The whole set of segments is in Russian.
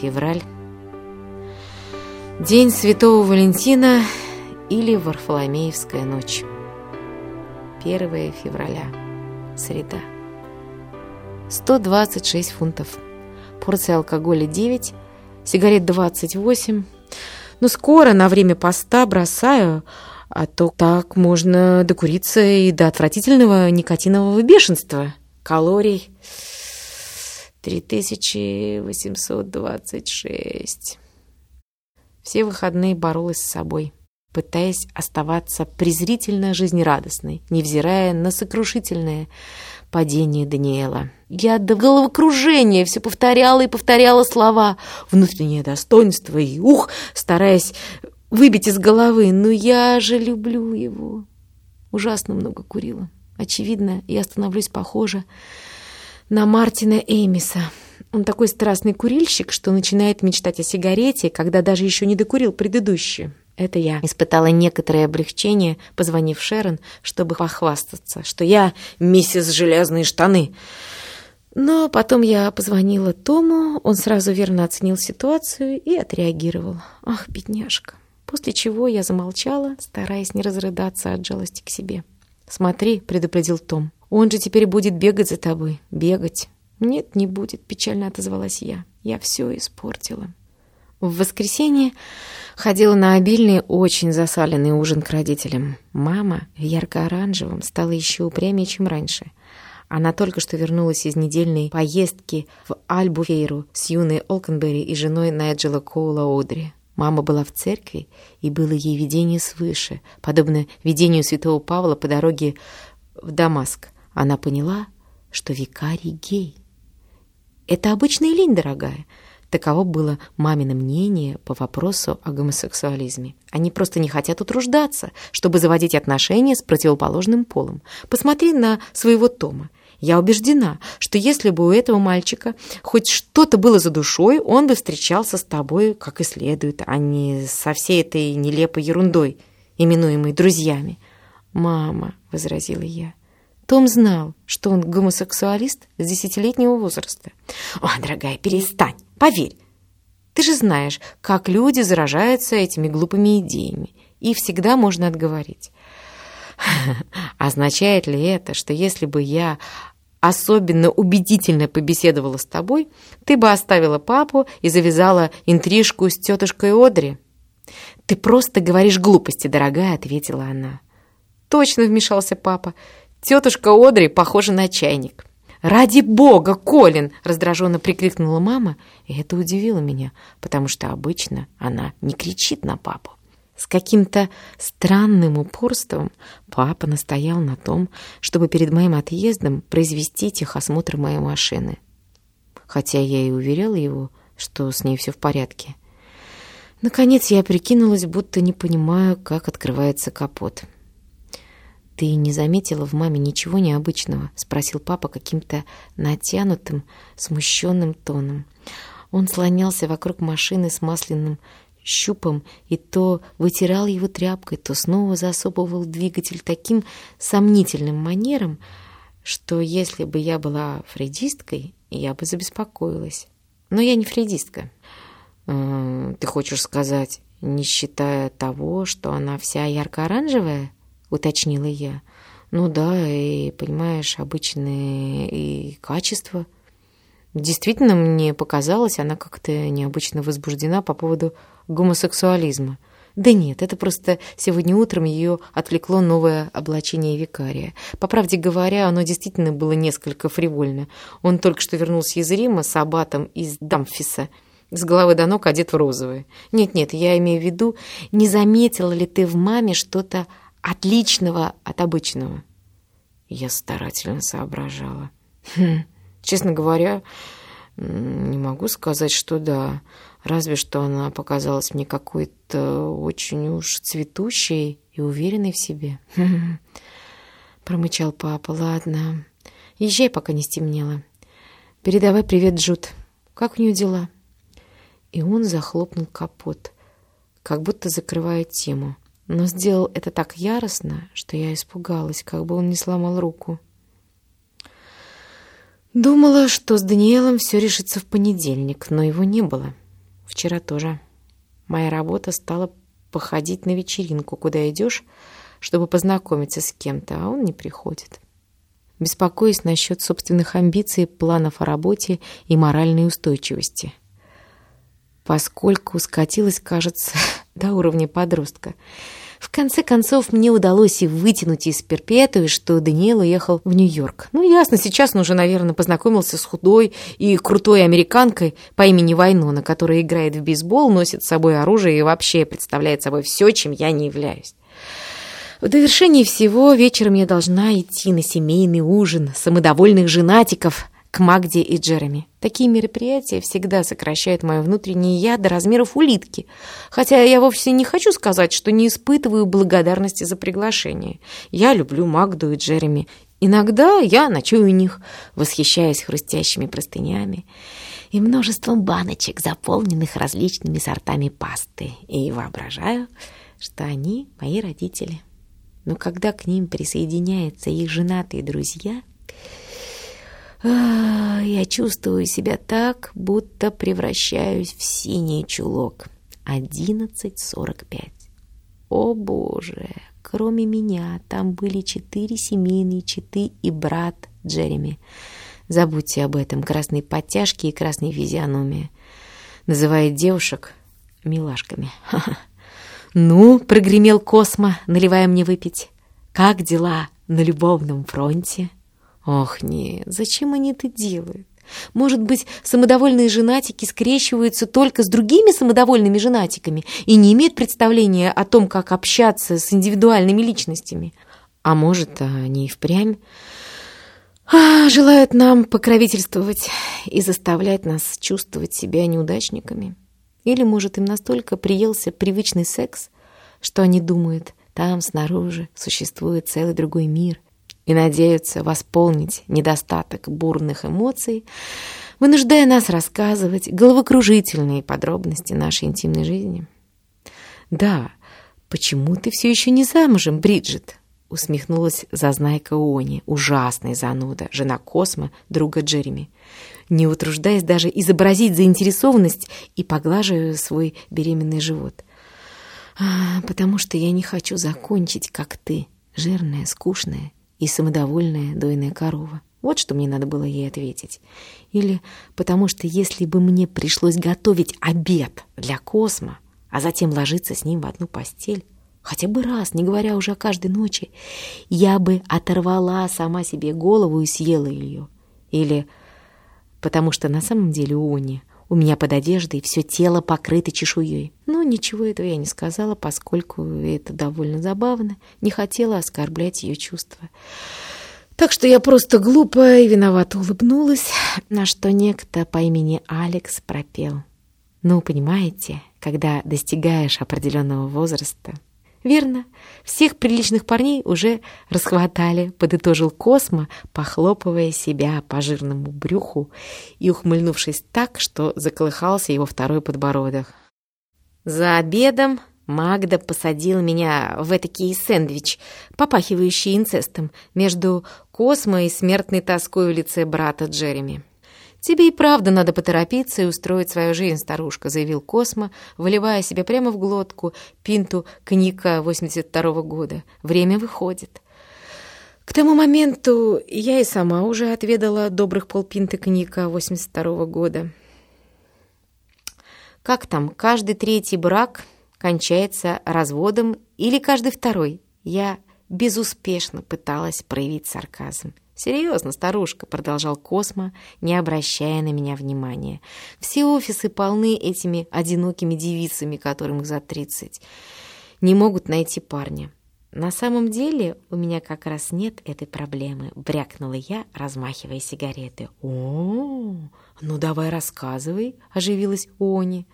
Февраль. День Святого Валентина или Варфоломеевская ночь. 1 февраля. Среда. 126 фунтов. Порция алкоголя 9, сигарет 28. Но скоро на время поста бросаю, а то так можно докуриться и до отвратительного никотинового бешенства. Калорий 3826. Все выходные боролась с собой, пытаясь оставаться презрительно жизнерадостной, невзирая на сокрушительное падение Даниэла. Я до головокружения все повторяла и повторяла слова «внутреннее достоинство» и «ух», стараясь выбить из головы «но я же люблю его». Ужасно много курила. Очевидно, я становлюсь похожа на Мартина Эймиса. Он такой страстный курильщик, что начинает мечтать о сигарете, когда даже еще не докурил предыдущую. Это я испытала некоторое облегчение, позвонив Шерон, чтобы похвастаться, что я миссис Железные штаны. Но потом я позвонила Тому, он сразу верно оценил ситуацию и отреагировал. Ах, бедняжка. После чего я замолчала, стараясь не разрыдаться от жалости к себе. «Смотри», — предупредил Том, — «он же теперь будет бегать за тобой. Бегать». «Нет, не будет», — печально отозвалась я. «Я все испортила». В воскресенье ходила на обильный, очень засаленный ужин к родителям. Мама в ярко-оранжевом стала еще упрямее, чем раньше. Она только что вернулась из недельной поездки в Альбуфейру с юной Олкенберри и женой Найджела Коула Одри. Мама была в церкви, и было ей видение свыше, подобно видению святого Павла по дороге в Дамаск. Она поняла, что викарий гей. Это обычная лень, дорогая. Таково было мамино мнение по вопросу о гомосексуализме. Они просто не хотят утруждаться, чтобы заводить отношения с противоположным полом. Посмотри на своего Тома. Я убеждена, что если бы у этого мальчика хоть что-то было за душой, он бы встречался с тобой как и следует, а не со всей этой нелепой ерундой, именуемой друзьями. «Мама», — возразила я, — «Том знал, что он гомосексуалист с десятилетнего возраста». «О, дорогая, перестань, поверь. Ты же знаешь, как люди заражаются этими глупыми идеями, и всегда можно отговорить». Означает ли это, что если бы я особенно убедительно побеседовала с тобой, ты бы оставила папу и завязала интрижку с тетушкой Одри?» «Ты просто говоришь глупости, дорогая», — ответила она. «Точно», — вмешался папа. «Тетушка Одри похожа на чайник». «Ради бога, Колин!» — раздраженно прикрикнула мама, и это удивило меня, потому что обычно она не кричит на папу. С каким-то странным упорством папа настоял на том, чтобы перед моим отъездом произвести техосмотр моей машины. Хотя я и уверяла его, что с ней все в порядке. Наконец я прикинулась, будто не понимаю, как открывается капот. «Ты не заметила в маме ничего необычного?» — спросил папа каким-то натянутым, смущенным тоном. Он слонялся вокруг машины с масляным щупом и то вытирал его тряпкой, то снова засовывал двигатель таким сомнительным манером, что если бы я была фрейдисткой, я бы забеспокоилась. Но я не фрейдистка. Э, ты хочешь сказать, не считая того, что она вся ярко-оранжевая? Уточнила я. Ну да, и, понимаешь, обычные и качества. Действительно, мне показалось, она как-то необычно возбуждена по поводу гомосексуализма. Да нет, это просто сегодня утром ее отвлекло новое облачение викария. По правде говоря, оно действительно было несколько фривольно. Он только что вернулся из Рима с аббатом из Дамфиса, с головы до ног одет в розовое. Нет-нет, я имею в виду, не заметила ли ты в маме что-то отличного от обычного? Я старательно соображала. Хм, честно говоря, не могу сказать, что да. Разве что она показалась мне какой-то очень уж цветущей и уверенной в себе. Промычал папа. Ладно, езжай, пока не стемнело. Передавай привет, Джуд. Как у нее дела? И он захлопнул капот, как будто закрывая тему. Но сделал это так яростно, что я испугалась, как бы он не сломал руку. Думала, что с Даниэлом все решится в понедельник, но его не было. Вчера тоже. Моя работа стала походить на вечеринку, куда идешь, чтобы познакомиться с кем-то, а он не приходит. Беспокоюсь насчет собственных амбиций, планов о работе и моральной устойчивости. Поскольку скатилась, кажется, до уровня подростка — в конце концов, мне удалось и вытянуть из перпетуи, что Даниэл уехал в Нью-Йорк. Ну, ясно, сейчас он уже, наверное, познакомился с худой и крутой американкой по имени Вайнона, которая играет в бейсбол, носит с собой оружие и вообще представляет собой все, чем я не являюсь. В довершении всего вечером я должна идти на семейный ужин самодовольных женатиков к Магде и Джереми. Такие мероприятия всегда сокращают мое внутреннее я до размеров улитки, хотя я вовсе не хочу сказать, что не испытываю благодарности за приглашение. Я люблю Магду и Джереми. Иногда я ночую у них, восхищаясь хрустящими простынями и множеством баночек, заполненных различными сортами пасты, и воображаю, что они мои родители. Но когда к ним присоединяются их женатые друзья – а, я чувствую себя так, будто превращаюсь в синий чулок. Одиннадцать сорок пять. О боже, кроме меня там были четыре семейные читы и брат Джереми. Забудьте об этом, красные подтяжки и красные физиономии. Называет девушек милашками. «Ну», — прогремел Космо, наливая мне выпить, — «как дела на любовном фронте?» Ох, нет, зачем они это делают? Может быть, самодовольные женатики скрещиваются только с другими самодовольными женатиками и не имеют представления о том, как общаться с индивидуальными личностями. А может, они и впрямь а, желают нам покровительствовать и заставлять нас чувствовать себя неудачниками. Или, может, им настолько приелся привычный секс, что они думают, там снаружи существует целый другой мир — и надеются восполнить недостаток бурных эмоций, вынуждая нас рассказывать головокружительные подробности нашей интимной жизни. «Да, почему ты все еще не замужем, Бриджит?» усмехнулась зазнайка Они, ужасная зануда, жена Космо, друга Джереми, не утруждаясь даже изобразить заинтересованность и поглаживая свой беременный живот. «А, «Потому что я не хочу закончить, как ты, жирная, скучная и самодовольная дойная корова. Вот что мне надо было ей ответить. Или потому что если бы мне пришлось готовить обед для Космо, а затем ложиться с ним в одну постель, хотя бы раз, не говоря уже о каждой ночи, я бы оторвала сама себе голову и съела ее. Или потому что на самом деле Они у меня под одеждой все тело покрыто чешуей. Но ничего этого я не сказала, поскольку это довольно забавно, не хотела оскорблять ее чувства. Так что я просто глупо и виновато улыбнулась, на что некто по имени Алекс пропел. Ну, понимаете, когда достигаешь определенного возраста, «Верно, всех приличных парней уже расхватали», — подытожил Космо, похлопывая себя по жирному брюху и ухмыльнувшись так, что заколыхался его второй подбородок. За обедом Магда посадила меня в этакий сэндвич, попахивающий инцестом, между Космо и смертной тоской в лице брата Джереми. «Тебе и правда надо поторопиться и устроить свою жизнь, старушка», заявил Космо, выливая себе прямо в глотку пинту коньяка 82-го года. «Время выходит». К тому моменту я и сама уже отведала добрых полпинты коньяка 82-го года. Как там, каждый третий брак кончается разводом или каждый второй? Я безуспешно пыталась проявить сарказм. «Серьезно, старушка», — продолжал Космо, не обращая на меня внимания. «Все офисы полны этими одинокими девицами, которым их за тридцать. Не могут найти парня». «На самом деле у меня как раз нет этой проблемы», — брякнула я, размахивая сигареты. «О, ну давай рассказывай», — оживилась Они.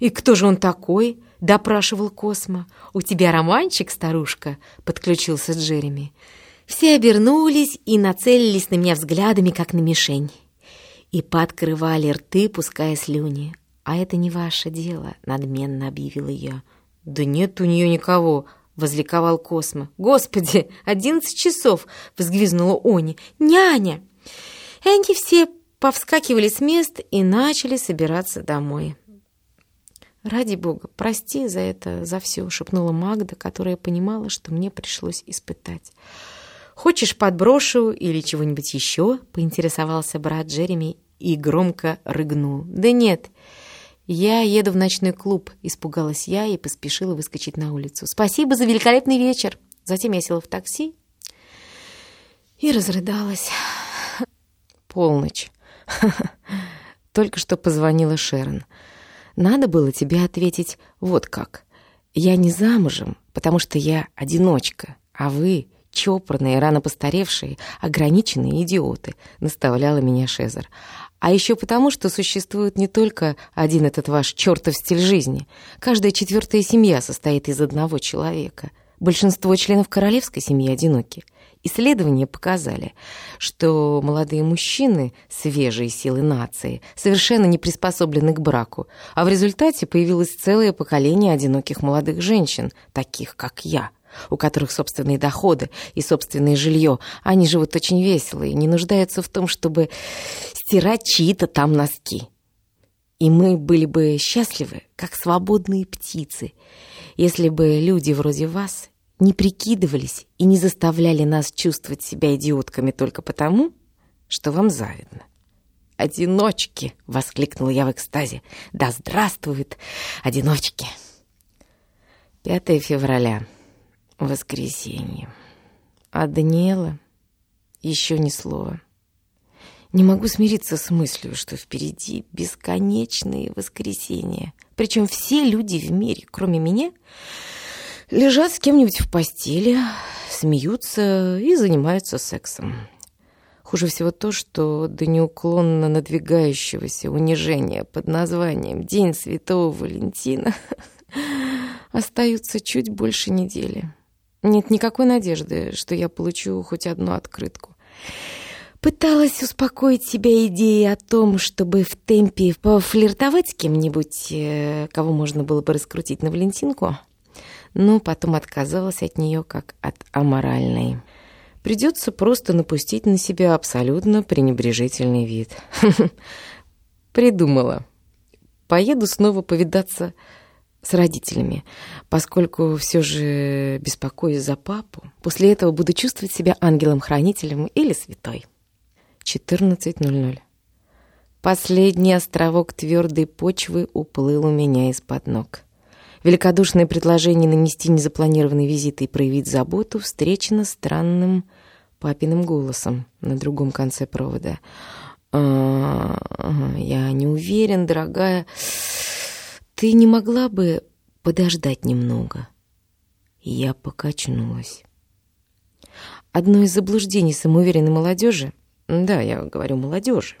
«И кто же он такой?» — допрашивал Космо. «У тебя романчик, старушка?» — подключился Джереми. Все обернулись и нацелились на меня взглядами, как на мишень. И пооткрывали рты, пуская слюни. «А это не ваше дело», — надменно объявила я. «Да нет у нее никого», — возликовал Космо. «Господи, одиннадцать часов!» — взгвизнула Они. «Няня!» И они все повскакивали с мест и начали собираться домой. «Ради бога, прости за это, за все», — шепнула Магда, которая понимала, что мне пришлось испытать. «Хочешь, подброшу или чего-нибудь еще?» — поинтересовался брат Джереми и громко рыгнул. «Да нет, я еду в ночной клуб», — испугалась я и поспешила выскочить на улицу. «Спасибо за великолепный вечер!» Затем я села в такси и разрыдалась. Полночь. Только что позвонила Шерон. Надо было тебе ответить вот как. Я не замужем, потому что я одиночка, а вы чопорные, рано постаревшие, ограниченные идиоты, наставляла меня Шезер. А еще потому, что существует не только один этот ваш чертов стиль жизни. Каждая четвертая семья состоит из одного человека. Большинство членов королевской семьи одиноки. Исследования показали, что молодые мужчины, свежие силы нации, совершенно не приспособлены к браку, а в результате появилось целое поколение одиноких молодых женщин, таких как я, у которых собственные доходы и собственное жилье. Они живут очень весело и не нуждаются в том, чтобы стирать чьи-то там носки. И мы были бы счастливы, как свободные птицы, если бы люди вроде вас не прикидывались и не заставляли нас чувствовать себя идиотками только потому, что вам завидно. «Одиночки!» — воскликнула я в экстазе. «Да здравствуют одиночки!» 5 февраля. Воскресенье. А Даниэла еще ни слова. Не могу смириться с мыслью, что впереди бесконечные воскресенья. Причем все люди в мире, кроме меня, Лежат с кем-нибудь в постели, смеются и занимаются сексом. Хуже всего то, что до неуклонно надвигающегося унижения под названием «День Святого Валентина» остаются чуть больше недели. Нет никакой надежды, что я получу хоть одну открытку. Пыталась успокоить себя идеей о том, чтобы в темпе пофлиртовать с кем-нибудь, э, кого можно было бы раскрутить на Валентинку — но потом отказалась от нее как от аморальной. Придется просто напустить на себя абсолютно пренебрежительный вид. Придумала. Поеду снова повидаться с родителями, поскольку все же беспокоюсь за папу. После этого буду чувствовать себя ангелом-хранителем или святой. 14.00. Последний островок твердой почвы уплыл у меня из-под ног. Великодушное предложение нанести незапланированный визит и проявить заботу встречено странным папиным голосом на другом конце провода. «А, «Я не уверен, дорогая. Ты не могла бы подождать немного?» Я покачнулась. Одно из заблуждений самоуверенной молодежи, да, я говорю молодежи,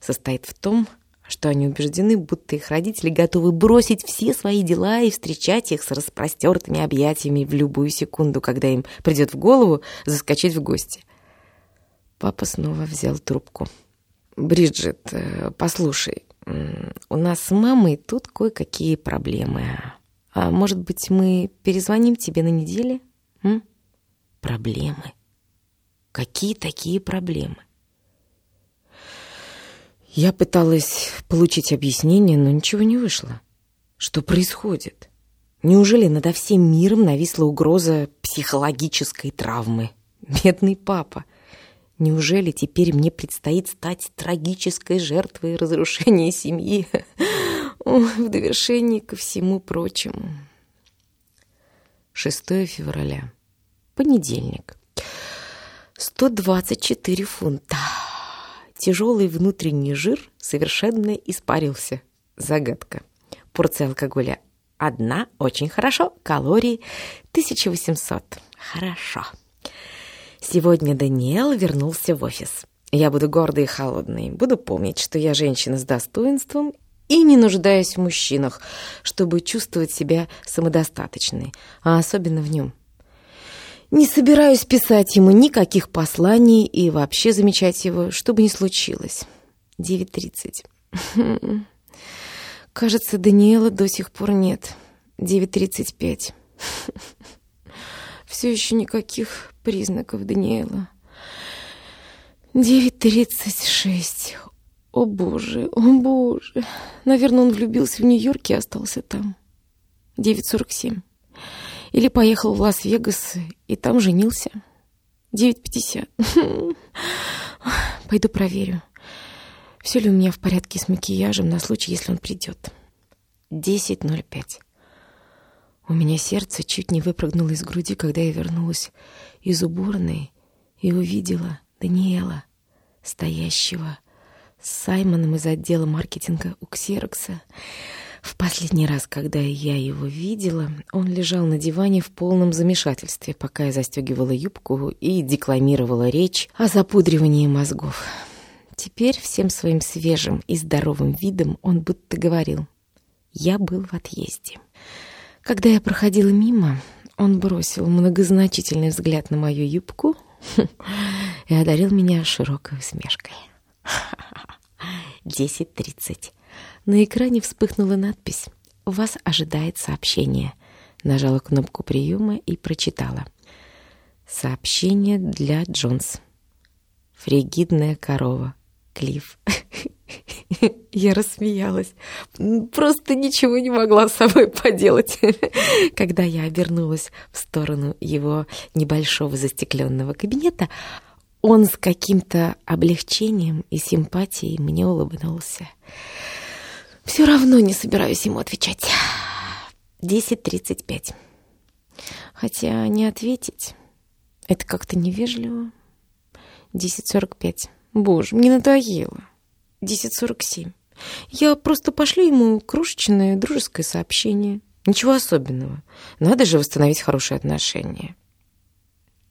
состоит в том, что они убеждены, будто их родители готовы бросить все свои дела и встречать их с распростертыми объятиями в любую секунду, когда им придет в голову заскочить в гости. Папа снова взял трубку. «Бриджит, э, послушай, у нас с мамой тут кое-какие проблемы. А может быть, мы перезвоним тебе на неделе?» М? «Проблемы? Какие такие проблемы?» Я пыталась получить объяснение, но ничего не вышло. Что происходит? Неужели над всем миром нависла угроза психологической травмы? Бедный папа. Неужели теперь мне предстоит стать трагической жертвой разрушения семьи? в довершении ко всему прочему. 6 февраля. Понедельник. 124 фунта тяжелый внутренний жир совершенно испарился. Загадка. Порция алкоголя одна, очень хорошо, калорий 1800. Хорошо. Сегодня Даниэл вернулся в офис. Я буду гордой и холодной, буду помнить, что я женщина с достоинством и не нуждаюсь в мужчинах, чтобы чувствовать себя самодостаточной, а особенно в нем. Не собираюсь писать ему никаких посланий и вообще замечать его, что бы ни случилось. 9.30. Кажется, Даниэла до сих пор нет. 9.35. Все еще никаких признаков Даниэла. 9.36. О боже, о боже. Наверное, он влюбился в Нью-Йорке и остался там. 9.47. Или поехал в Лас-Вегас и там женился. 9.50. Пойду проверю, все ли у меня в порядке с макияжем на случай, если он придет. 10.05. У меня сердце чуть не выпрыгнуло из груди, когда я вернулась из уборной и увидела Даниэла, стоящего с Саймоном из отдела маркетинга у Ксерокса. В последний раз, когда я его видела, он лежал на диване в полном замешательстве, пока я застегивала юбку и декламировала речь о запудривании мозгов. Теперь всем своим свежим и здоровым видом он будто говорил «Я был в отъезде». Когда я проходила мимо, он бросил многозначительный взгляд на мою юбку и одарил меня широкой усмешкой. 10.30. На экране вспыхнула надпись «Вас ожидает сообщение». Нажала кнопку приема и прочитала. Сообщение для Джонс. Фригидная корова. Клифф. Я рассмеялась. Просто ничего не могла с собой поделать. Когда я обернулась в сторону его небольшого застекленного кабинета, он с каким-то облегчением и симпатией мне улыбнулся. Все равно не собираюсь ему отвечать. 10.35. Хотя не ответить — это как-то невежливо. 10.45. Боже, мне надоело. 10.47. Я просто пошлю ему крошечное дружеское сообщение. Ничего особенного. Надо же восстановить хорошие отношения.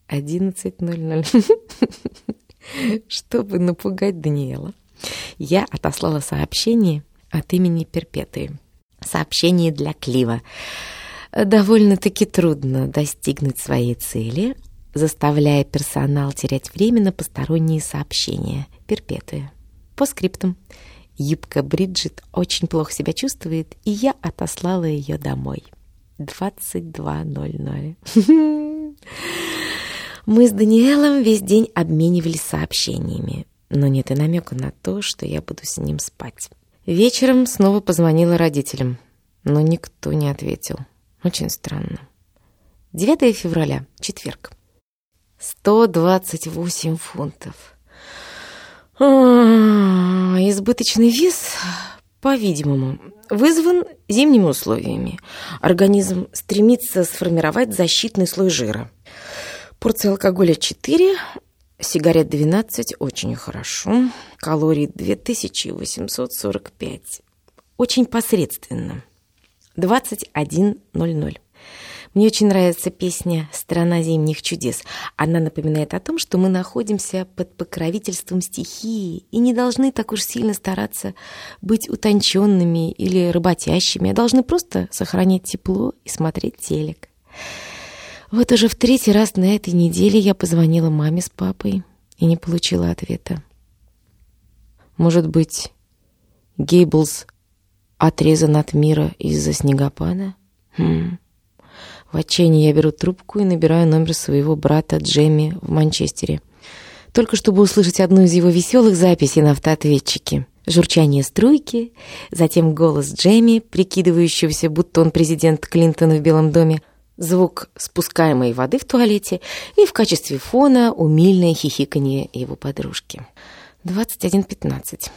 11.00. Чтобы напугать Даниэла, я отослала сообщение от имени Перпетуи. Сообщение для Клива. Довольно-таки трудно достигнуть своей цели, заставляя персонал терять время на посторонние сообщения. Перпетуя. По скриптам. Юбка Бриджит очень плохо себя чувствует, и я отослала ее домой. 22.00. Мы с Даниэлом весь день обменивались сообщениями, но нет и намека на то, что я буду с ним спать. Вечером снова позвонила родителям, но никто не ответил. Очень странно. 9 февраля, четверг. 128 фунтов. А, избыточный вес, по-видимому, вызван зимними условиями. Организм стремится сформировать защитный слой жира. Порция алкоголя 4, Сигарет 12 очень хорошо. Калорий 2845. Очень посредственно. 21.00. Мне очень нравится песня «Страна зимних чудес». Она напоминает о том, что мы находимся под покровительством стихии и не должны так уж сильно стараться быть утонченными или работящими, а должны просто сохранять тепло и смотреть телек. Вот уже в третий раз на этой неделе я позвонила маме с папой и не получила ответа. Может быть, Гейблс отрезан от мира из-за снегопада? Хм. В отчаянии я беру трубку и набираю номер своего брата Джемми в Манчестере. Только чтобы услышать одну из его веселых записей на автоответчике. Журчание струйки, затем голос Джемми, прикидывающегося, будто он президент Клинтона в Белом доме, звук спускаемой воды в туалете и в качестве фона умильное хихиканье его подружки. 21.15.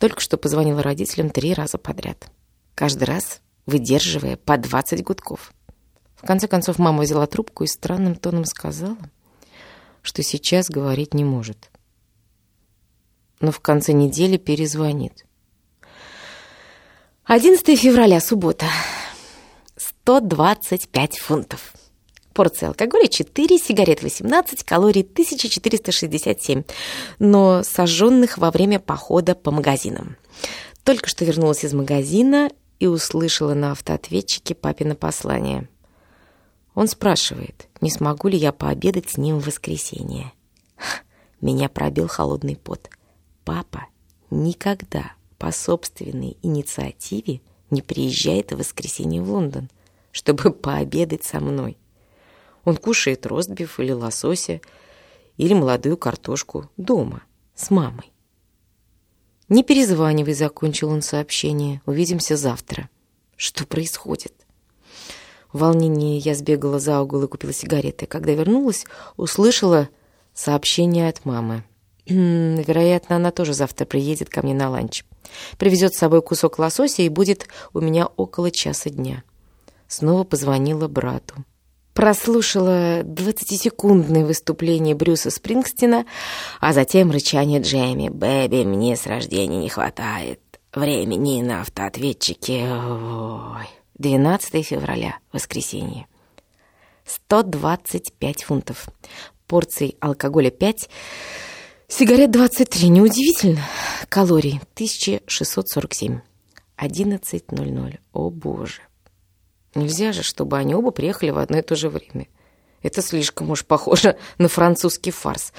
Только что позвонила родителям три раза подряд. Каждый раз выдерживая по 20 гудков. В конце концов мама взяла трубку и странным тоном сказала, что сейчас говорить не может. Но в конце недели перезвонит. 11 февраля, суббота. 125 фунтов. Порция алкоголя 4, сигарет 18, калорий 1467, но сожженных во время похода по магазинам. Только что вернулась из магазина и услышала на автоответчике папино послание. Он спрашивает, не смогу ли я пообедать с ним в воскресенье. Меня пробил холодный пот. Папа никогда по собственной инициативе не приезжает в воскресенье в Лондон – чтобы пообедать со мной. Он кушает ростбиф или лосося, или молодую картошку дома, с мамой. «Не перезванивай», — закончил он сообщение. «Увидимся завтра». Что происходит? В волнении я сбегала за угол и купила сигареты. Когда вернулась, услышала сообщение от мамы. Вероятно, она тоже завтра приедет ко мне на ланч. Привезет с собой кусок лосося и будет у меня около часа дня. Снова позвонила брату. Прослушала двадцатисекундное выступление Брюса Спрингстина, а затем рычание Джейми. «Бэби, мне с рождения не хватает времени на автоответчике». Ой. 12 февраля, воскресенье. 125 фунтов. Порций алкоголя 5 Сигарет 23. Неудивительно. Калорий 1647. 11.00. О боже. Нельзя же, чтобы они оба приехали в одно и то же время. Это слишком уж похоже на французский фарс.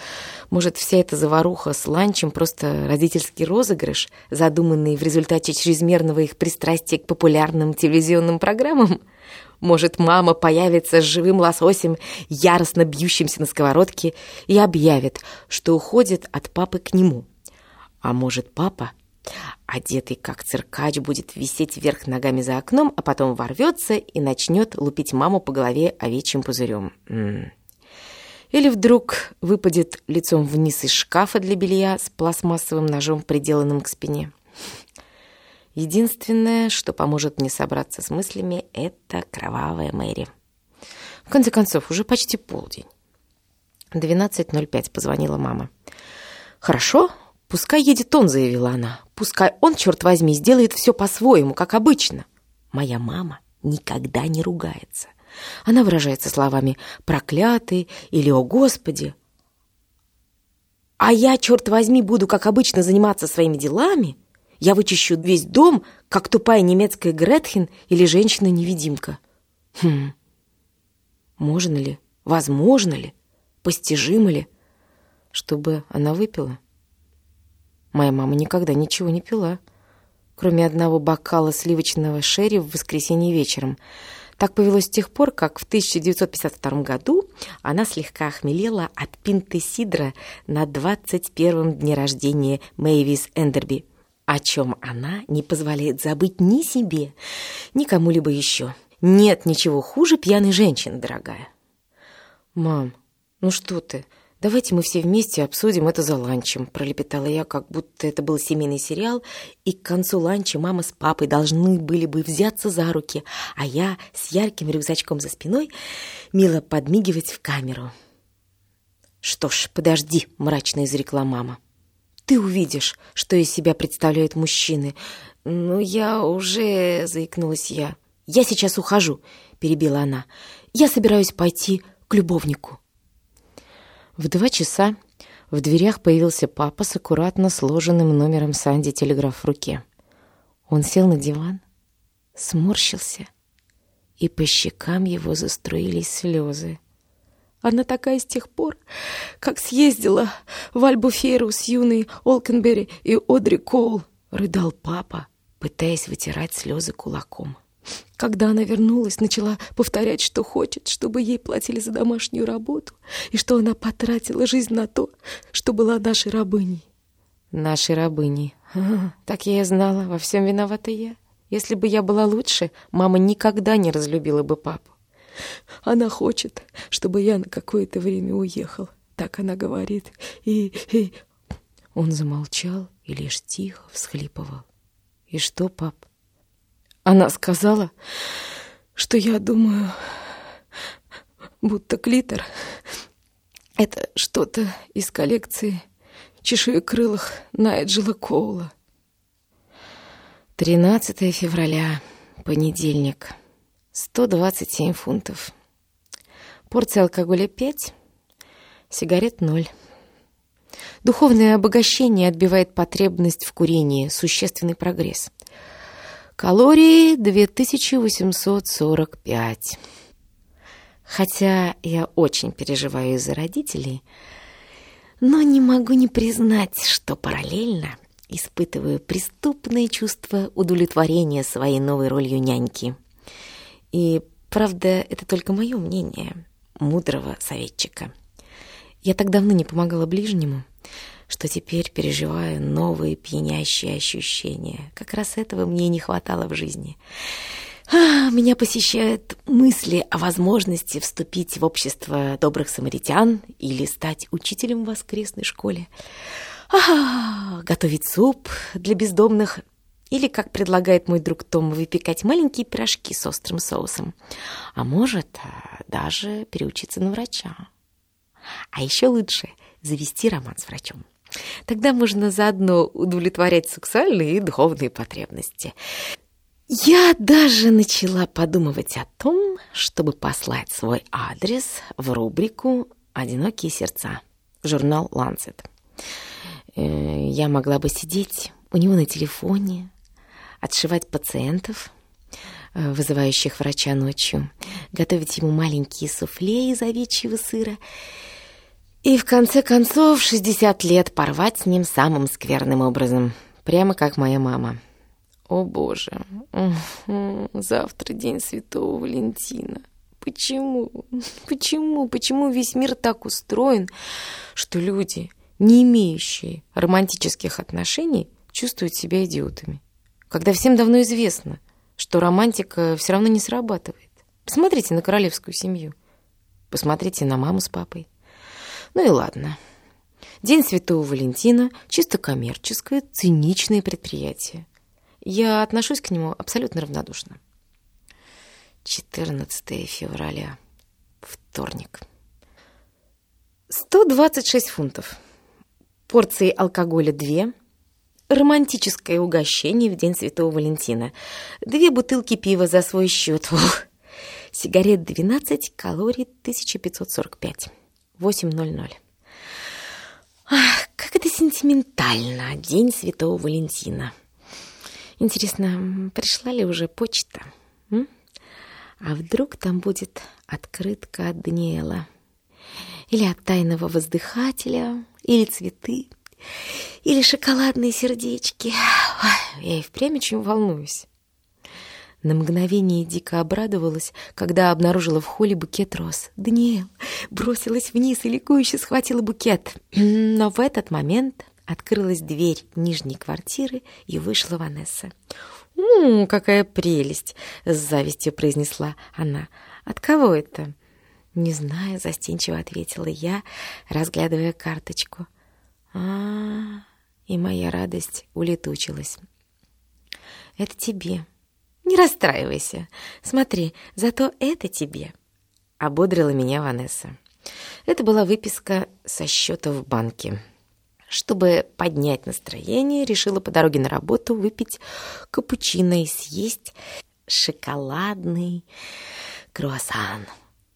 Может, вся эта заваруха с ланчем просто родительский розыгрыш, задуманный в результате чрезмерного их пристрастия к популярным телевизионным программам? Может, мама появится с живым лососем, яростно бьющимся на сковородке, и объявит, что уходит от папы к нему. А может, папа, одетый как циркач, будет висеть вверх ногами за окном, а потом ворвется и начнет лупить маму по голове овечьим пузырем. Или вдруг выпадет лицом вниз из шкафа для белья с пластмассовым ножом, приделанным к спине. Единственное, что поможет мне собраться с мыслями, это кровавая Мэри. В конце концов, уже почти полдень. 12.05 позвонила мама. «Хорошо, пускай едет он», — заявила она. «Пускай он, черт возьми, сделает все по-своему, как обычно». Моя мама никогда не ругается. Она выражается словами «проклятый» или «о Господи». А я, черт возьми, буду, как обычно, заниматься своими делами? Я вычищу весь дом, как тупая немецкая Гретхен или женщина-невидимка. Хм, можно ли, возможно ли, постижимо ли, чтобы она выпила? Моя мама никогда ничего не пила, кроме одного бокала сливочного шерри в воскресенье вечером. Так повелось с тех пор, как в 1952 году она слегка охмелела от пинты сидра на 21-м дне рождения Мэйвис Эндерби о чем она не позволяет забыть ни себе, ни кому-либо еще. Нет ничего хуже пьяной женщины, дорогая. «Мам, ну что ты? Давайте мы все вместе обсудим это за ланчем», пролепетала я, как будто это был семейный сериал, и к концу ланча мама с папой должны были бы взяться за руки, а я с ярким рюкзачком за спиной мило подмигивать в камеру. «Что ж, подожди», — мрачно изрекла мама. Ты увидишь, что из себя представляют мужчины. Ну, я уже... заикнулась я. Я сейчас ухожу, перебила она. Я собираюсь пойти к любовнику. В два часа в дверях появился папа с аккуратно сложенным номером Санди телеграф в руке. Он сел на диван, сморщился, и по щекам его заструились слезы. Она такая с тех пор, как съездила в Альбуферу с юной Олкенбери и Одри Коул, рыдал папа, пытаясь вытирать слезы кулаком. Когда она вернулась, начала повторять, что хочет, чтобы ей платили за домашнюю работу, и что она потратила жизнь на то, что была нашей рабыней. Нашей рабыней. А, так я и знала, во всем виновата я. Если бы я была лучше, мама никогда не разлюбила бы папу. Она хочет, чтобы я на какое-то время уехал. Так она говорит. И, и... Он замолчал и лишь тихо всхлипывал. И что, пап? Она сказала, что я думаю, будто клитор — это что-то из коллекции чешуекрылых Найджела Коула. 13 февраля, понедельник. 127 фунтов. Порция алкоголя 5, сигарет 0. Духовное обогащение отбивает потребность в курении, существенный прогресс. Калории 2845. Хотя я очень переживаю из-за родителей, но не могу не признать, что параллельно испытываю преступное чувство удовлетворения своей новой ролью няньки. И, правда, это только мое мнение, мудрого советчика. Я так давно не помогала ближнему, что теперь переживаю новые пьянящие ощущения. Как раз этого мне не хватало в жизни. А, меня посещают мысли о возможности вступить в общество добрых самаритян или стать учителем в воскресной школе. А, готовить суп для бездомных или, как предлагает мой друг Том, выпекать маленькие пирожки с острым соусом. А может, даже переучиться на врача. А еще лучше завести роман с врачом. Тогда можно заодно удовлетворять сексуальные и духовные потребности. Я даже начала подумывать о том, чтобы послать свой адрес в рубрику «Одинокие сердца» журнал «Ланцет». Э, я могла бы сидеть у него на телефоне, отшивать пациентов, э, вызывающих врача ночью, готовить ему маленькие суфле из овечьего сыра и, в конце концов, 60 лет порвать с ним самым скверным образом, прямо как моя мама. О боже, завтра день Святого Валентина. Почему? Почему? Почему весь мир так устроен, что люди, не имеющие романтических отношений, чувствуют себя идиотами? Когда всем давно известно, что романтика все равно не срабатывает. Посмотрите на королевскую семью. Посмотрите на маму с папой. Ну и ладно. День Святого Валентина – чисто коммерческое, циничное предприятие. Я отношусь к нему абсолютно равнодушно. 14 февраля. Вторник. 126 фунтов. Порции алкоголя 2. Романтическое угощение в День Святого Валентина. Две бутылки пива за свой счет. Ух. Сигарет 12, калорий 1545. 8.00. Ах, как это сентиментально. День Святого Валентина. Интересно, пришла ли уже почта? М? А вдруг там будет открытка от Даниэла? Или от тайного воздыхателя? Или цветы? Или шоколадные сердечки? Ой, я и впрямь очень волнуюсь. На мгновение дико обрадовалась, когда обнаружила в холле букет роз. Даниэл бросилась вниз и ликующе схватила букет. Но в этот момент Открылась дверь нижней квартиры, и вышла Ванесса. «М, какая прелесть!» — с завистью произнесла она. «От кого это?» «Не знаю», — застенчиво ответила я, разглядывая карточку. а, -а, -а И моя радость улетучилась. «Это тебе. Не расстраивайся. Смотри, зато это тебе», — ободрила меня Ванесса. Это была выписка со счета в банке. Чтобы поднять настроение, решила по дороге на работу выпить капучино и съесть шоколадный круассан.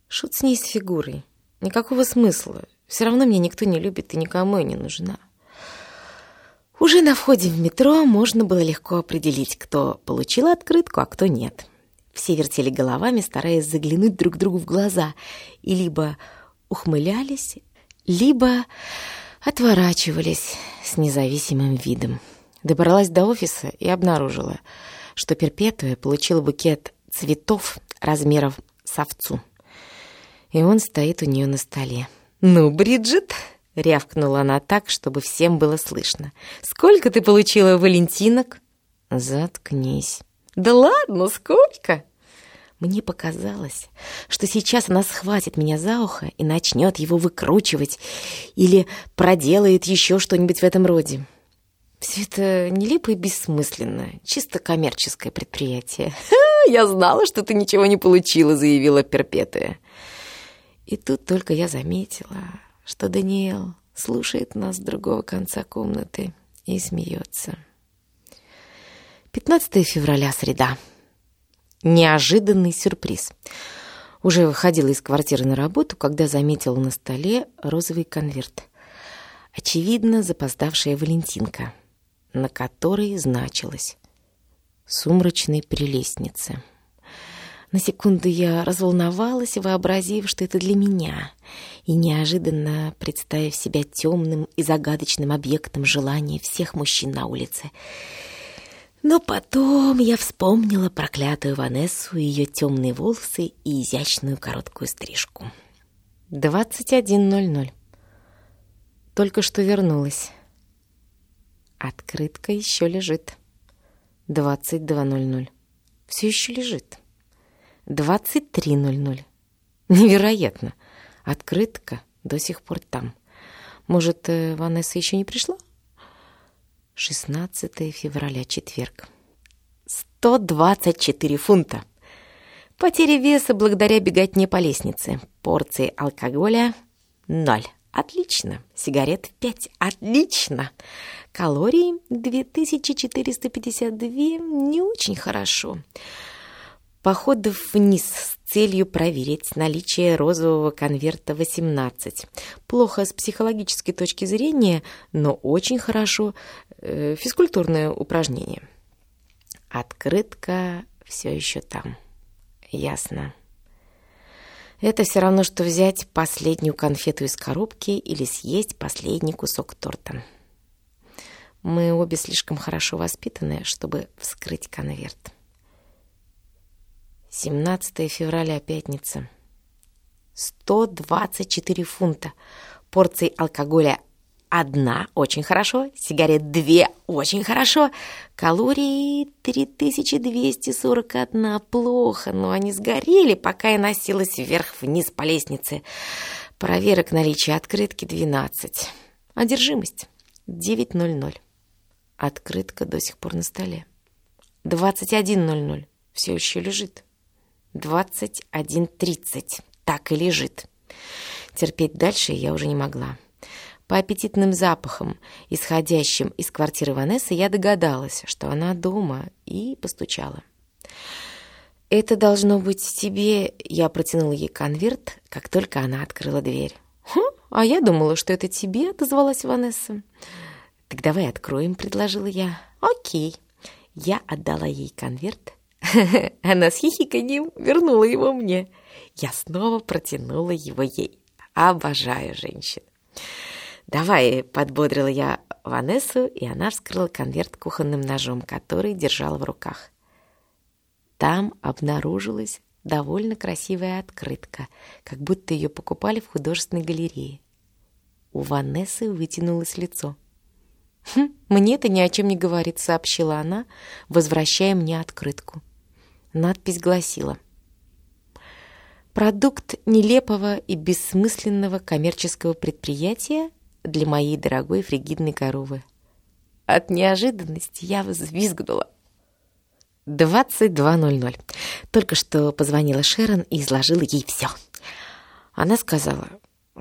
Шут с ней с фигурой. Никакого смысла. Все равно меня никто не любит и никому я не нужна. Уже на входе в метро можно было легко определить, кто получил открытку, а кто нет. Все вертели головами, стараясь заглянуть друг другу в глаза, и либо ухмылялись, либо отворачивались с независимым видом. Добралась до офиса и обнаружила, что Перпетуя получила букет цветов размеров с овцу. И он стоит у нее на столе. «Ну, Бриджит!» — рявкнула она так, чтобы всем было слышно. «Сколько ты получила валентинок?» «Заткнись». «Да ладно, сколько?» Мне показалось, что сейчас она схватит меня за ухо и начнет его выкручивать или проделает еще что-нибудь в этом роде. Все это нелепо и бессмысленно, чисто коммерческое предприятие. «Я знала, что ты ничего не получила», — заявила Перпетуя. И тут только я заметила, что Даниэл слушает нас с другого конца комнаты и смеется. 15 февраля, среда. Неожиданный сюрприз. Уже выходила из квартиры на работу, когда заметила на столе розовый конверт. Очевидно, запоздавшая Валентинка, на которой значилось «Сумрачной прелестнице». На секунду я разволновалась, вообразив, что это для меня, и неожиданно представив себя темным и загадочным объектом желания всех мужчин на улице — но потом я вспомнила проклятую Ванессу, ее темные волосы и изящную короткую стрижку. 21.00. Только что вернулась. Открытка еще лежит. 22.00. Все еще лежит. 23.00. Невероятно. Открытка до сих пор там. Может, э, Ванесса еще не пришла? 16 февраля, четверг. 124 фунта. Потеря веса благодаря беготне по лестнице. Порции алкоголя – ноль. Отлично. Сигарет 5. Отлично. Калории 2452. Не очень хорошо. Походы вниз с целью проверить наличие розового конверта 18. Плохо с психологической точки зрения, но очень хорошо э, физкультурное упражнение. Открытка все еще там. Ясно. Это все равно, что взять последнюю конфету из коробки или съесть последний кусок торта. Мы обе слишком хорошо воспитаны, чтобы вскрыть конверт. 17 февраля, пятница. 124 фунта. Порции алкоголя Одна – очень хорошо, сигарет две – очень хорошо, калории 3241 – плохо, но они сгорели, пока я носилась вверх-вниз по лестнице. Проверок наличия открытки 12. Одержимость 9.00. Открытка до сих пор на столе. 21.00. Все еще лежит. 21.30. Так и лежит. Терпеть дальше я уже не могла. По аппетитным запахам, исходящим из квартиры Ванессы, я догадалась, что она дома, и постучала. «Это должно быть тебе...» Я протянула ей конверт, как только она открыла дверь. «Хм, а я думала, что это тебе», — отозвалась Ванесса. «Так давай откроем», — предложила я. «Окей». Я отдала ей конверт. Она с хихиканьем вернула его мне. Я снова протянула его ей. Обожаю женщин. «Давай», — подбодрила я Ванессу, и она вскрыла конверт кухонным ножом, который держала в руках. Там обнаружилась довольно красивая открытка, как будто ее покупали в художественной галерее. У Ванессы вытянулось лицо. «Хм, «Мне это ни о чем не говорит», — сообщила она, возвращая мне открытку. Надпись гласила «Продукт нелепого и бессмысленного коммерческого предприятия для моей дорогой фригидной коровы. От неожиданности я взвизгнула. 22.00. Только что позвонила Шерон и изложила ей все. Она сказала,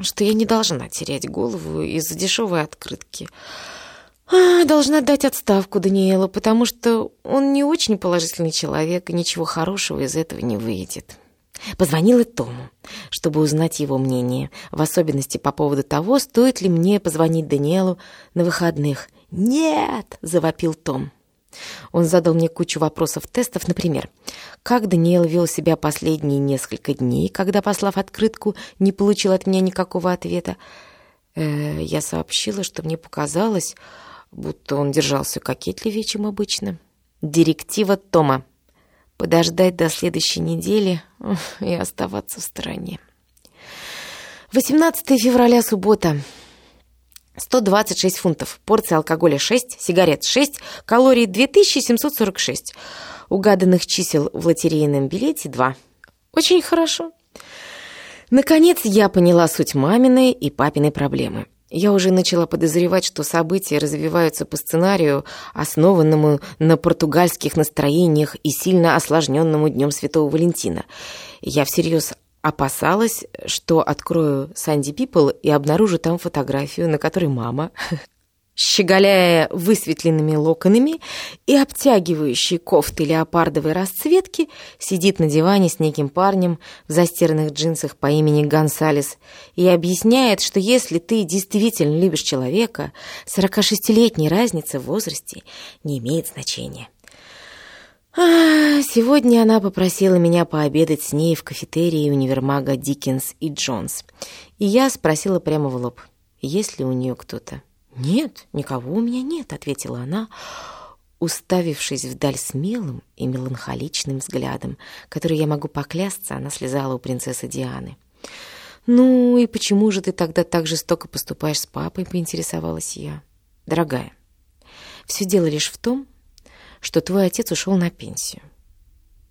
что я не должна терять голову из-за дешевой открытки. А, должна дать отставку Даниэлу, потому что он не очень положительный человек, и ничего хорошего из этого не выйдет. Позвонила Тому, чтобы узнать его мнение, в особенности по поводу того, стоит ли мне позвонить Даниэлу на выходных. «Нет!» — завопил Том. Он задал мне кучу вопросов-тестов, например, как Даниэл вел себя последние несколько дней, когда, послав открытку, не получил от меня никакого ответа. Э, я сообщила, что мне показалось, будто он держался кокетливее, чем обычно. Директива Тома подождать до следующей недели и оставаться в стороне. 18 февраля, суббота. 126 фунтов, порция алкоголя 6, сигарет 6, калорий 2746. Угаданных чисел в лотерейном билете 2. Очень хорошо. Наконец я поняла суть маминой и папиной проблемы. Я уже начала подозревать, что события развиваются по сценарию, основанному на португальских настроениях и сильно осложненному Днем Святого Валентина. Я всерьез опасалась, что открою Санди Пипл и обнаружу там фотографию, на которой мама щеголяя высветленными локонами и обтягивающей кофты леопардовой расцветки, сидит на диване с неким парнем в застиранных джинсах по имени Гонсалес и объясняет, что если ты действительно любишь человека, 46-летняя разница в возрасте не имеет значения. А, сегодня она попросила меня пообедать с ней в кафетерии универмага Диккенс и Джонс, и я спросила прямо в лоб, есть ли у нее кто-то. «Нет, никого у меня нет», — ответила она, уставившись вдаль смелым и меланхоличным взглядом, который, я могу поклясться, она слезала у принцессы Дианы. «Ну и почему же ты тогда так жестоко поступаешь с папой?» — поинтересовалась я. «Дорогая, Все дело лишь в том, что твой отец ушел на пенсию.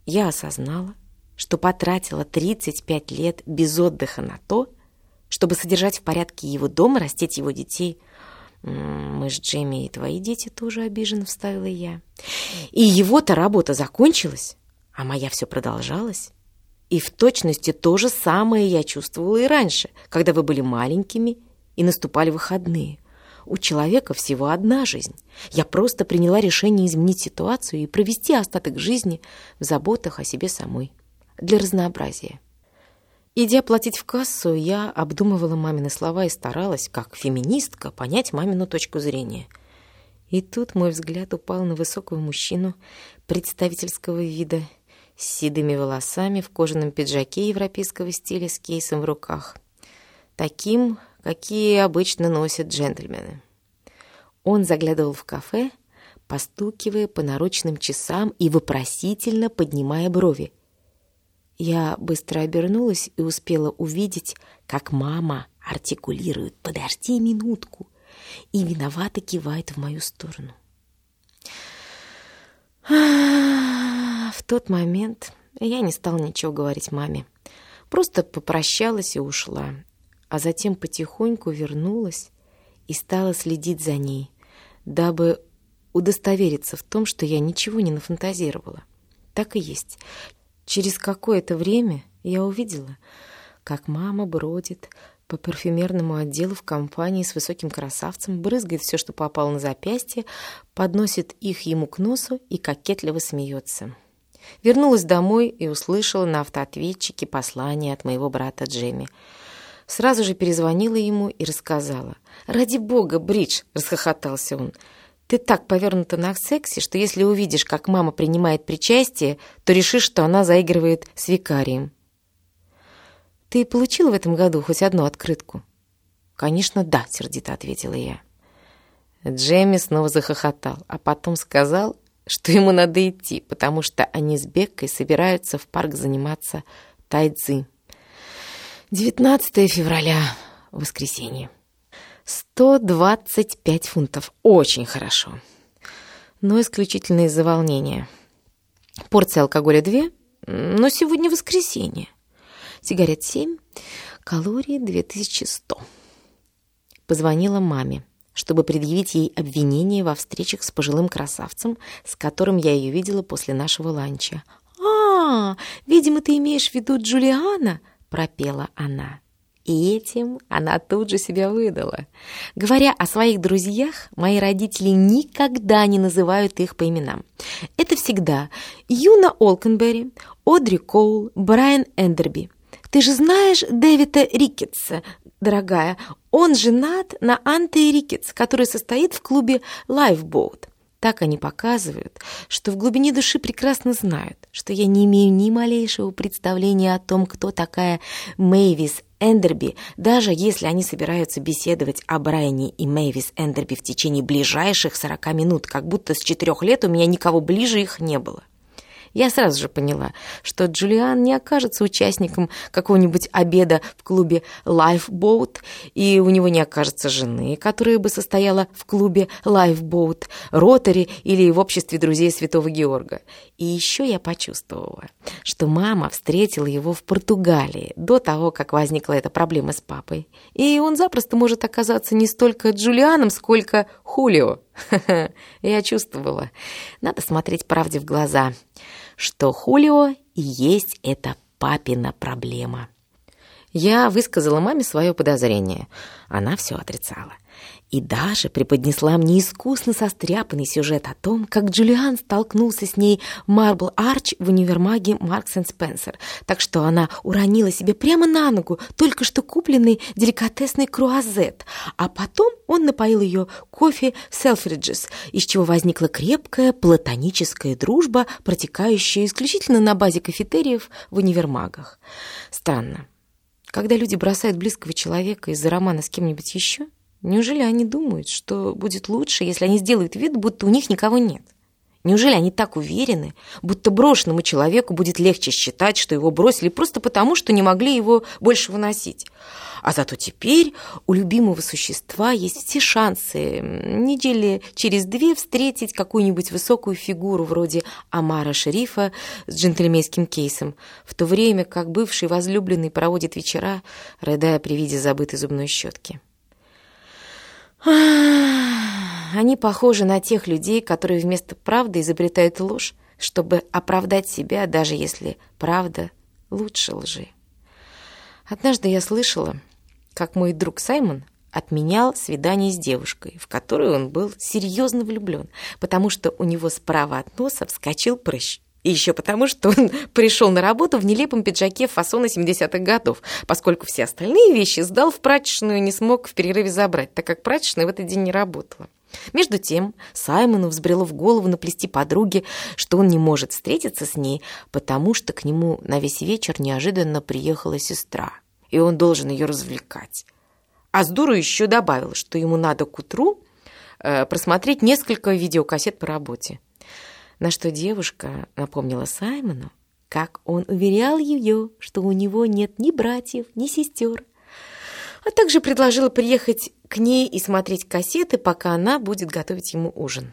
Я осознала, что потратила 35 лет без отдыха на то, чтобы содержать в порядке его дом и растить его детей. Мы с Джейми и твои дети тоже обиженно вставила я. И его-то работа закончилась, а моя все продолжалась. И в точности то же самое я чувствовала и раньше, когда вы были маленькими и наступали выходные. У человека всего одна жизнь. Я просто приняла решение изменить ситуацию и провести остаток жизни в заботах о себе самой. Для разнообразия. Идя платить в кассу, я обдумывала мамины слова и старалась, как феминистка, понять мамину точку зрения. И тут мой взгляд упал на высокого мужчину представительского вида – с седыми волосами, в кожаном пиджаке европейского стиля с кейсом в руках. Таким, какие обычно носят джентльмены. Он заглядывал в кафе, постукивая по наручным часам и вопросительно поднимая брови. Я быстро обернулась и успела увидеть, как мама артикулирует «подожди минутку» и виновато кивает в мою сторону. В тот момент я не стала ничего говорить маме. Просто попрощалась и ушла. А затем потихоньку вернулась и стала следить за ней, дабы удостовериться в том, что я ничего не нафантазировала. Так и есть. Через какое-то время я увидела, как мама бродит по парфюмерному отделу в компании с высоким красавцем, брызгает все, что попало на запястье, подносит их ему к носу и кокетливо смеется. Вернулась домой и услышала на автоответчике послание от моего брата Джемми. Сразу же перезвонила ему и рассказала. «Ради бога, Бридж!» — расхохотался он. «Ты так повернута на сексе, что если увидишь, как мама принимает причастие, то решишь, что она заигрывает с викарием». «Ты получила в этом году хоть одну открытку?» «Конечно, да», — сердито ответила я. Джемми снова захохотал, а потом сказал, что ему надо идти, потому что они с Беккой собираются в парк заниматься тайцзи. 19 февраля, воскресенье. 125 фунтов. Очень хорошо. Но исключительно из-за волнения. Порция алкоголя 2, но сегодня воскресенье. Сигарет 7, калории 2100. Позвонила маме чтобы предъявить ей обвинение во встречах с пожилым красавцем, с которым я ее видела после нашего ланча. «А, видимо, ты имеешь в виду Джулиана?» — пропела она. И этим она тут же себя выдала. Говоря о своих друзьях, мои родители никогда не называют их по именам. Это всегда Юна Олкенберри, Одри Коул, Брайан Эндерби. Ты же знаешь Дэвида Рикетса, дорогая, он женат на Анте Рикетс, который состоит в клубе Lifeboat. Так они показывают, что в глубине души прекрасно знают, что я не имею ни малейшего представления о том, кто такая Мэйвис Эндерби, даже если они собираются беседовать о Брайане и Мэйвис Эндерби в течение ближайших 40 минут, как будто с четырех лет у меня никого ближе их не было. Я сразу же поняла, что Джулиан не окажется участником какого-нибудь обеда в клубе Lifeboat, и у него не окажется жены, которая бы состояла в клубе Lifeboat, Ротари или в обществе друзей Святого Георга. И еще я почувствовала, что мама встретила его в Португалии до того, как возникла эта проблема с папой. И он запросто может оказаться не столько Джулианом, сколько Хулио. Я чувствовала. Надо смотреть правде в глаза что Хулио есть эта папина проблема. Я высказала маме свое подозрение. Она все отрицала и даже преподнесла мне искусно состряпанный сюжет о том, как Джулиан столкнулся с ней в Марбл Арч в универмаге Маркс энд Спенсер, так что она уронила себе прямо на ногу только что купленный деликатесный круазет, а потом он напоил ее кофе Селфриджес, из чего возникла крепкая платоническая дружба, протекающая исключительно на базе кафетериев в универмагах. Странно. Когда люди бросают близкого человека из-за романа с кем-нибудь еще, Неужели они думают, что будет лучше, если они сделают вид, будто у них никого нет? Неужели они так уверены, будто брошенному человеку будет легче считать, что его бросили просто потому, что не могли его больше выносить? А зато теперь у любимого существа есть все шансы недели через две встретить какую-нибудь высокую фигуру вроде Амара Шерифа с джентльменским кейсом, в то время как бывший возлюбленный проводит вечера, рыдая при виде забытой зубной щетки. Они похожи на тех людей, которые вместо правды изобретают ложь, чтобы оправдать себя, даже если правда лучше лжи. Однажды я слышала, как мой друг Саймон отменял свидание с девушкой, в которую он был серьезно влюблен, потому что у него справа от носа вскочил прыщ. И еще потому, что он пришел на работу в нелепом пиджаке фасона 70-х годов, поскольку все остальные вещи сдал в прачечную и не смог в перерыве забрать, так как прачечная в этот день не работала. Между тем Саймону взбрело в голову наплести подруге, что он не может встретиться с ней, потому что к нему на весь вечер неожиданно приехала сестра, и он должен ее развлекать. А с дуру еще добавил, что ему надо к утру э, просмотреть несколько видеокассет по работе. На что девушка напомнила Саймону, как он уверял ее, что у него нет ни братьев, ни сестер, а также предложила приехать к ней и смотреть кассеты, пока она будет готовить ему ужин.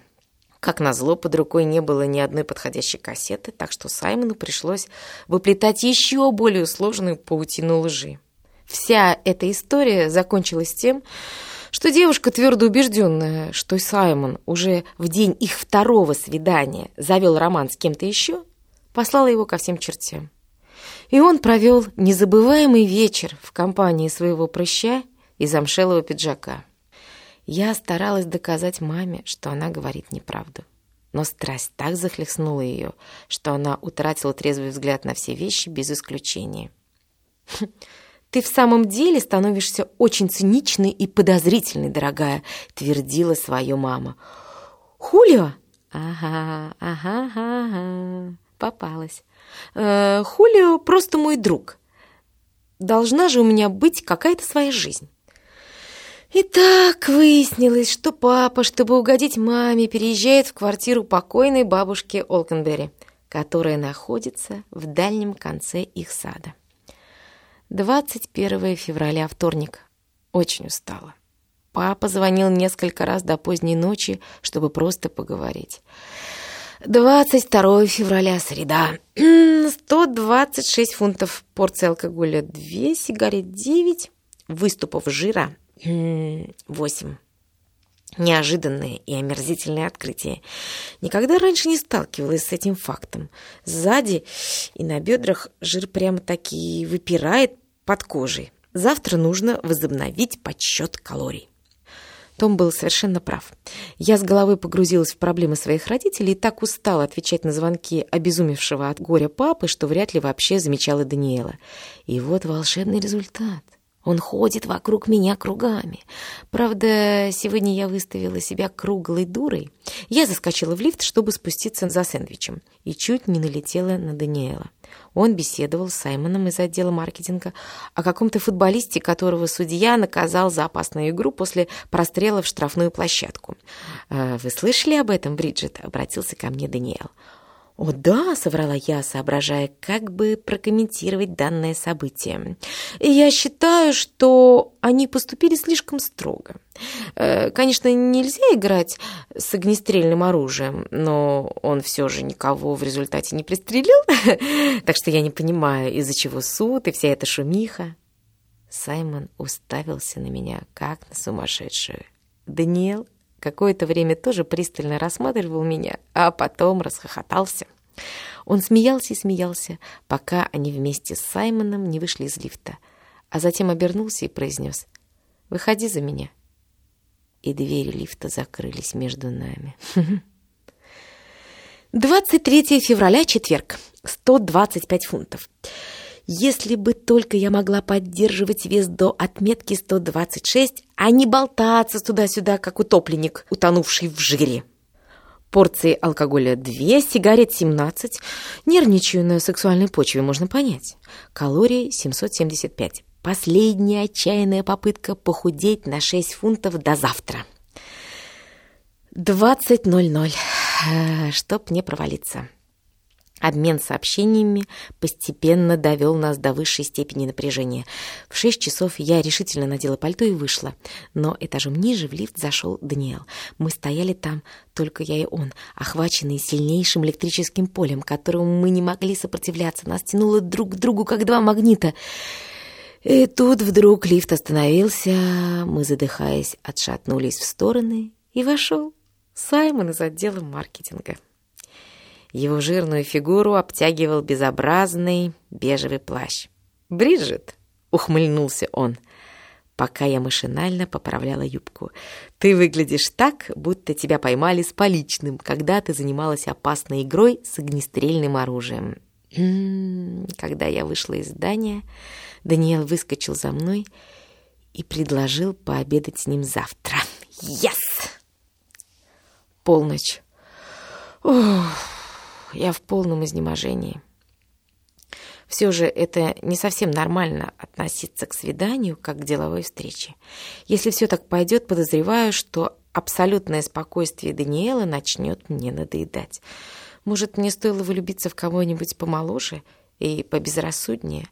Как назло, под рукой не было ни одной подходящей кассеты, так что Саймону пришлось выплетать еще более сложную паутину лжи. Вся эта история закончилась тем, что девушка, твердо убежденная, что Саймон уже в день их второго свидания завел роман с кем-то еще, послала его ко всем чертям. И он провел незабываемый вечер в компании своего прыща и замшелого пиджака. Я старалась доказать маме, что она говорит неправду. Но страсть так захлестнула ее, что она утратила трезвый взгляд на все вещи без исключения. «Ты в самом деле становишься очень циничной и подозрительной, дорогая», — твердила свою мама. «Хулио?» «Ага, ага, ага, попалась. Э, Хулио просто мой друг. Должна же у меня быть какая-то своя жизнь». И так выяснилось, что папа, чтобы угодить маме, переезжает в квартиру покойной бабушки Олкенбери, которая находится в дальнем конце их сада. 21 февраля, вторник. Очень устала. Папа звонил несколько раз до поздней ночи, чтобы просто поговорить. 22 февраля, среда. 126 фунтов порции алкоголя, 2 сигарет 9, выступов жира Восемь. Неожиданное и омерзительное открытие. Никогда раньше не сталкивалась с этим фактом. Сзади и на бедрах жир прямо-таки выпирает под кожей. Завтра нужно возобновить подсчет калорий. Том был совершенно прав. Я с головой погрузилась в проблемы своих родителей и так устала отвечать на звонки обезумевшего от горя папы, что вряд ли вообще замечала Даниэла. И вот волшебный результат — он ходит вокруг меня кругами. Правда, сегодня я выставила себя круглой дурой. Я заскочила в лифт, чтобы спуститься за сэндвичем, и чуть не налетела на Даниэла. Он беседовал с Саймоном из отдела маркетинга о каком-то футболисте, которого судья наказал за опасную игру после прострела в штрафную площадку. «Э, «Вы слышали об этом, Бриджит?» — обратился ко мне Даниэл. «О да», — соврала я, соображая, как бы прокомментировать данное событие. «Я считаю, что они поступили слишком строго. Э, конечно, нельзя играть с огнестрельным оружием, но он все же никого в результате не пристрелил, так что я не понимаю, из-за чего суд и вся эта шумиха». Саймон уставился на меня, как на сумасшедшую. Даниэл какое-то время тоже пристально рассматривал меня, а потом расхохотался. Он смеялся и смеялся, пока они вместе с Саймоном не вышли из лифта, а затем обернулся и произнес «Выходи за меня». И двери лифта закрылись между нами. 23 февраля, четверг, 125 фунтов. Если бы только я могла поддерживать вес до отметки 126, а не болтаться туда-сюда, как утопленник, утонувший в жире. Порции алкоголя 2, сигарет 17. Нервничаю на сексуальной почве, можно понять. Калорий 775. Последняя отчаянная попытка похудеть на 6 фунтов до завтра. 20.00. чтоб не провалиться. Обмен сообщениями постепенно довел нас до высшей степени напряжения. В шесть часов я решительно надела пальто и вышла. Но этажом ниже в лифт зашел Даниэл. Мы стояли там, только я и он, охваченные сильнейшим электрическим полем, которому мы не могли сопротивляться. Нас тянуло друг к другу, как два магнита. И тут вдруг лифт остановился, мы, задыхаясь, отшатнулись в стороны, и вошел Саймон из отдела маркетинга. Его жирную фигуру обтягивал безобразный бежевый плащ. «Бриджит!» — ухмыльнулся он, пока я машинально поправляла юбку. «Ты выглядишь так, будто тебя поймали с поличным, когда ты занималась опасной игрой с огнестрельным оружием». М-м, когда я вышла из здания, Даниэл выскочил за мной и предложил пообедать с ним завтра. «Yes!» Полночь. Ух я в полном изнеможении. Все же это не совсем нормально относиться к свиданию как к деловой встрече. Если все так пойдет, подозреваю, что абсолютное спокойствие Даниэла начнет мне надоедать. Может, мне стоило влюбиться в кого-нибудь помоложе и побезрассуднее?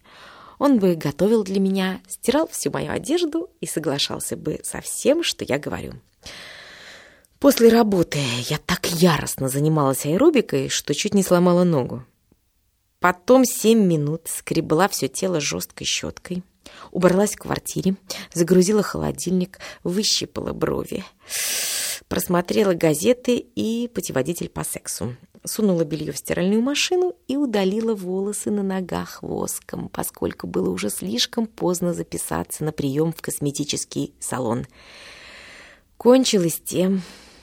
Он бы готовил для меня, стирал всю мою одежду и соглашался бы со всем, что я говорю. После работы я так яростно занималась аэробикой, что чуть не сломала ногу. Потом семь минут скребла все тело жесткой щеткой, убралась в квартире, загрузила холодильник, выщипала брови, просмотрела газеты и путеводитель по сексу, сунула белье в стиральную машину и удалила волосы на ногах воском, поскольку было уже слишком поздно записаться на прием в косметический салон. Кончилось тем,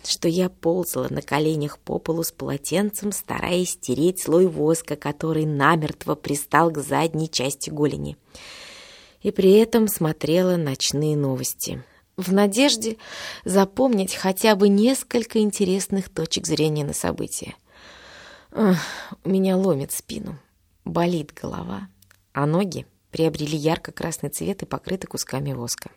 что я ползала на коленях по полу с полотенцем, стараясь стереть слой воска, который намертво пристал к задней части голени. И при этом смотрела ночные новости. В надежде запомнить хотя бы несколько интересных точек зрения на события. Ах, у меня ломит спину, болит голова, а ноги приобрели ярко-красный цвет и покрыты кусками воска.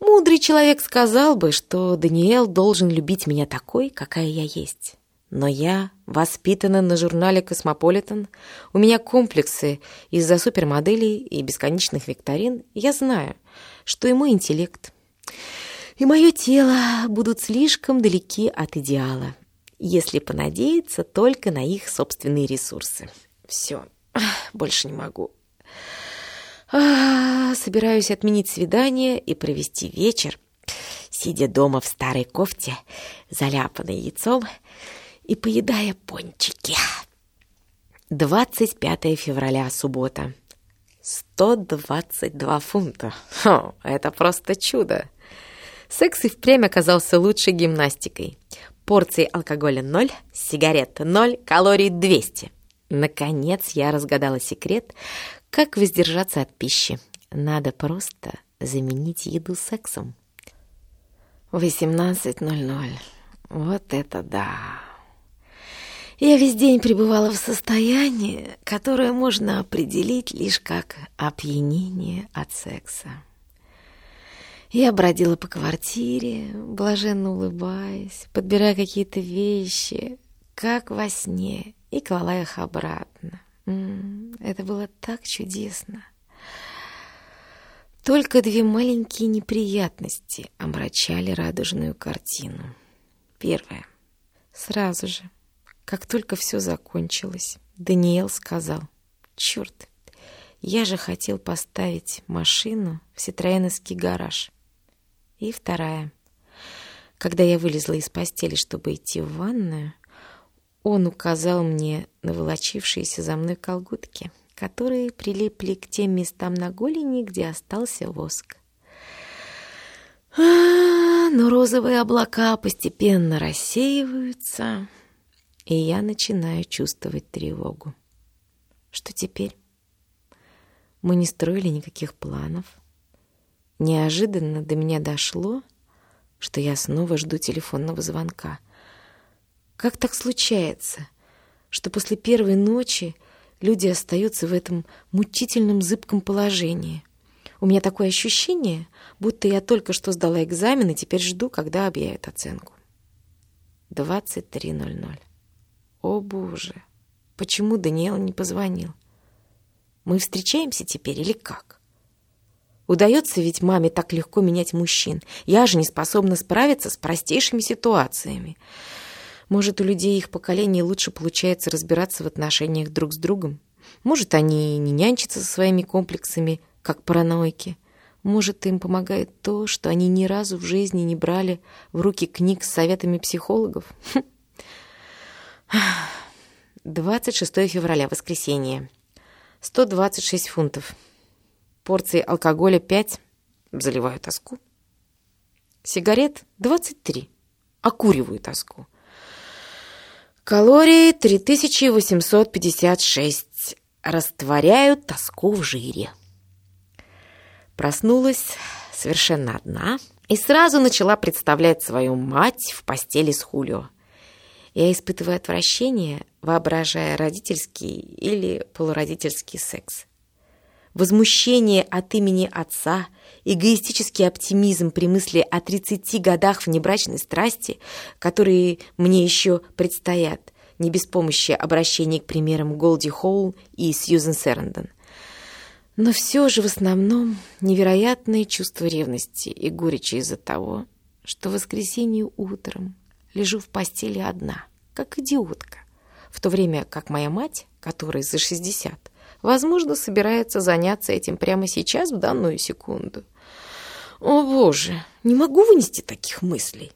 Мудрый человек сказал бы, что Даниэл должен любить меня такой, какая я есть. Но я воспитана на журнале «Космополитен», у меня комплексы из-за супермоделей и бесконечных викторин. Я знаю, что и мой интеллект, и мое тело будут слишком далеки от идеала, если понадеяться только на их собственные ресурсы. Все, больше не могу. А, собираюсь отменить свидание и провести вечер, сидя дома в старой кофте, заляпанной яйцом и поедая пончики. 25 февраля, суббота. 122 фунта. Хо, это просто чудо. Секс и впрямь оказался лучшей гимнастикой. Порции алкоголя ноль, сигарет ноль, калорий 200. Наконец я разгадала секрет, как воздержаться от пищи? Надо просто заменить еду сексом. 18.00. Вот это да! Я весь день пребывала в состоянии, которое можно определить лишь как опьянение от секса. Я бродила по квартире, блаженно улыбаясь, подбирая какие-то вещи, как во сне, и клала их обратно. Это было так чудесно. Только две маленькие неприятности омрачали радужную картину. Первое. Сразу же, как только все закончилось, Даниэл сказал, «Черт, я же хотел поставить машину в Ситроеновский гараж». И вторая. Когда я вылезла из постели, чтобы идти в ванную, он указал мне на волочившиеся за мной колготки, которые прилипли к тем местам на голени, где остался воск. А, но розовые облака постепенно рассеиваются, и я начинаю чувствовать тревогу. Что теперь? Мы не строили никаких планов. Неожиданно до меня дошло, что я снова жду телефонного звонка — как так случается, что после первой ночи люди остаются в этом мучительном зыбком положении? У меня такое ощущение, будто я только что сдала экзамен и теперь жду, когда объявят оценку. 23.00. О боже, почему Даниэл не позвонил? Мы встречаемся теперь или как? Удается ведь маме так легко менять мужчин. Я же не способна справиться с простейшими ситуациями. Может, у людей их поколения лучше получается разбираться в отношениях друг с другом? Может, они не нянчатся со своими комплексами, как параноики? Может, им помогает то, что они ни разу в жизни не брали в руки книг с советами психологов? 26 февраля, воскресенье. 126 фунтов. Порции алкоголя 5. Заливаю тоску. Сигарет 23. Окуриваю тоску. Калории 3856. Растворяю тоску в жире. Проснулась совершенно одна и сразу начала представлять свою мать в постели с Хулио. Я испытываю отвращение, воображая родительский или полуродительский секс. Возмущение от имени отца, эгоистический оптимизм при мысли о 30 годах внебрачной страсти, которые мне еще предстоят, не без помощи обращений к примерам Голди Хоул и Сьюзен Сэрндон. Но все же в основном невероятное чувство ревности и горечи из-за того, что в воскресенье утром лежу в постели одна, как идиотка, в то время как моя мать, которой за 60, Возможно, собирается заняться этим прямо сейчас, в данную секунду. О, Боже, не могу вынести таких мыслей.